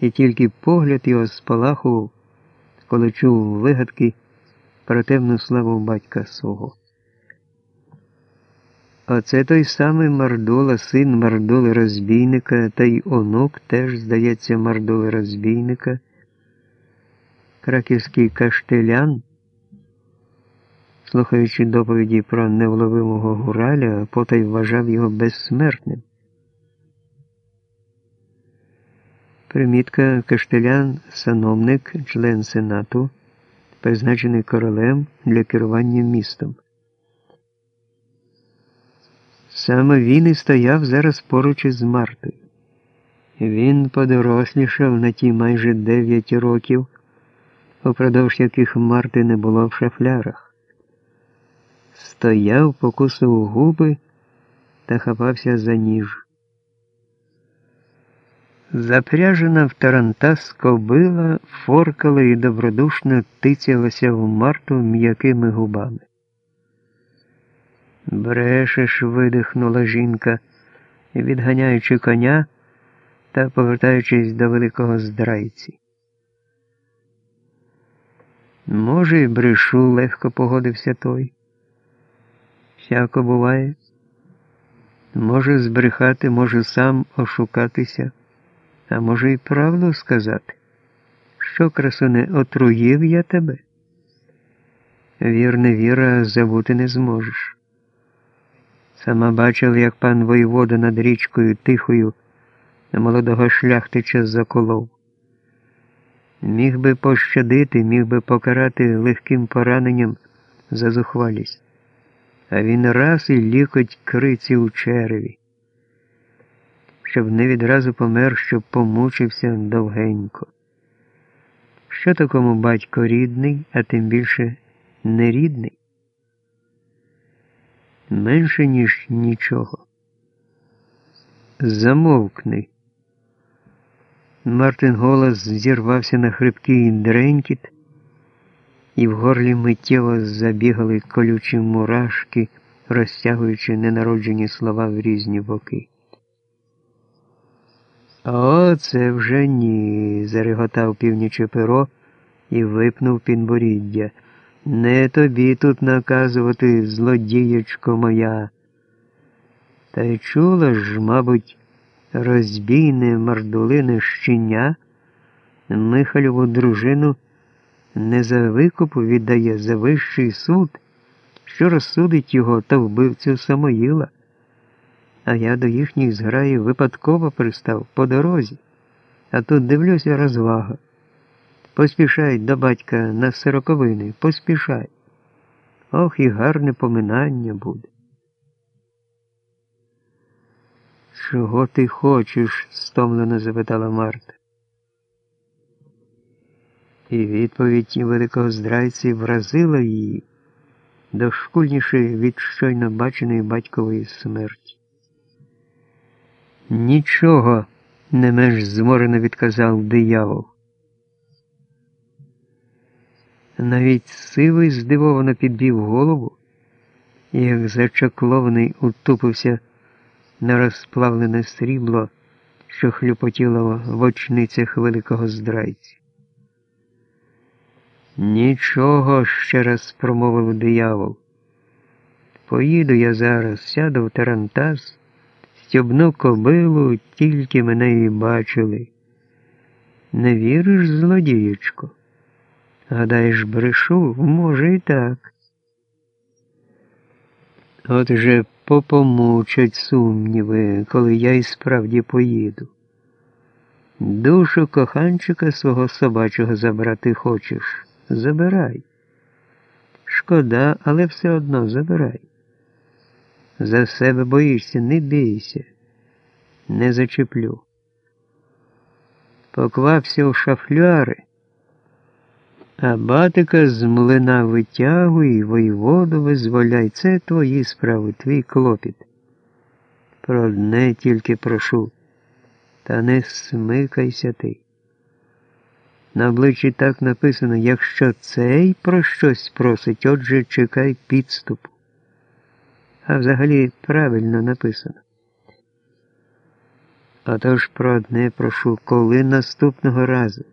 і тільки погляд його спалахував, коли чув вигадки про темну славу батька свого. Оце той самий Мардола, син Мардоли розбійника, та й онук теж, здається, Мардоли розбійника, краківський каштелян, слухаючи доповіді про невловимого Гураля, потай вважав його безсмертним. Примітка Каштелян, сановник, член Сенату, призначений королем для керування містом. Саме він і стояв зараз поруч із Мартою. Він подорослішав на ті майже дев'ять років, упродовж яких Марти не було в шафлярах. Стояв, покусив губи та хапався за ніж. Запряжена в тарантас кобила форкала і добродушно тицялася в Марту м'якими губами. Брешеш, видихнула жінка, відганяючи коня та повертаючись до великого здрайці. Може, і брешу, легко погодився той. Всяко буває. Може збрехати, може сам ошукатися, а може і правду сказати. Що, красуне, отруїв я тебе? Вір, не віра, забути не зможеш. Сама бачила, як пан воєвода над річкою тихою на молодого шляхтича заколов. Міг би пощадити, міг би покарати легким пораненням за зухвалість. А він раз і лікоть криці у череві, щоб не відразу помер, щоб помучився довгенько. Що такому батько рідний, а тим більше нерідний? менше, ніж нічого. Замовкни. Мартин голос зірвався на хрипкий дренькіт, і в горлі миттєво забігали колючі мурашки, розтягуючи ненароджені слова в різні боки. О, це вже ні, зареготав північе перо і випнув підборіддя. Не тобі тут наказувати, злодієчко моя. Та й чула ж, мабуть, розбійне мардулине щеня, Михальову дружину не за викупу віддає за вищий суд, що розсудить його та вбивцю Самоїла. А я до їхніх зграї випадково пристав по дорозі, а тут дивлюся розвага. Поспішай до батька на сороковини, поспішай. Ох, і гарне поминання буде. Чого ти хочеш? стомлено запитала Марта. І відповідь великого здрайці вразила її дошкульніше від щойно баченої батькової смерті. Нічого, не менш зморено відказав диявол. Навіть сивий здивовано підбів голову, як зачаклований утупився на розплавлене срібло, що хлюпотіло в очницях великого здрайці. Нічого, ще раз промовив диявол. Поїду я зараз, сяду в тарантас, стюбну кобилу, тільки мене і бачили. Не віриш, злодієчко? Гадаєш, брешу? Може і так. От же попомучать сумніви, коли я і справді поїду. Душу коханчика свого собачого забрати хочеш. Забирай. Шкода, але все одно забирай. За себе боїшся, не бійся, не зачеплю. Поквався у шафляри. А батика з млина витягуй, воєводу визволяй. Це твої справи, твій клопіт. Про одне тільки прошу, та не смикайся ти. На обличчі так написано, якщо цей про щось просить, отже чекай підступу. А взагалі правильно написано. Отож, про одне прошу, коли наступного разу.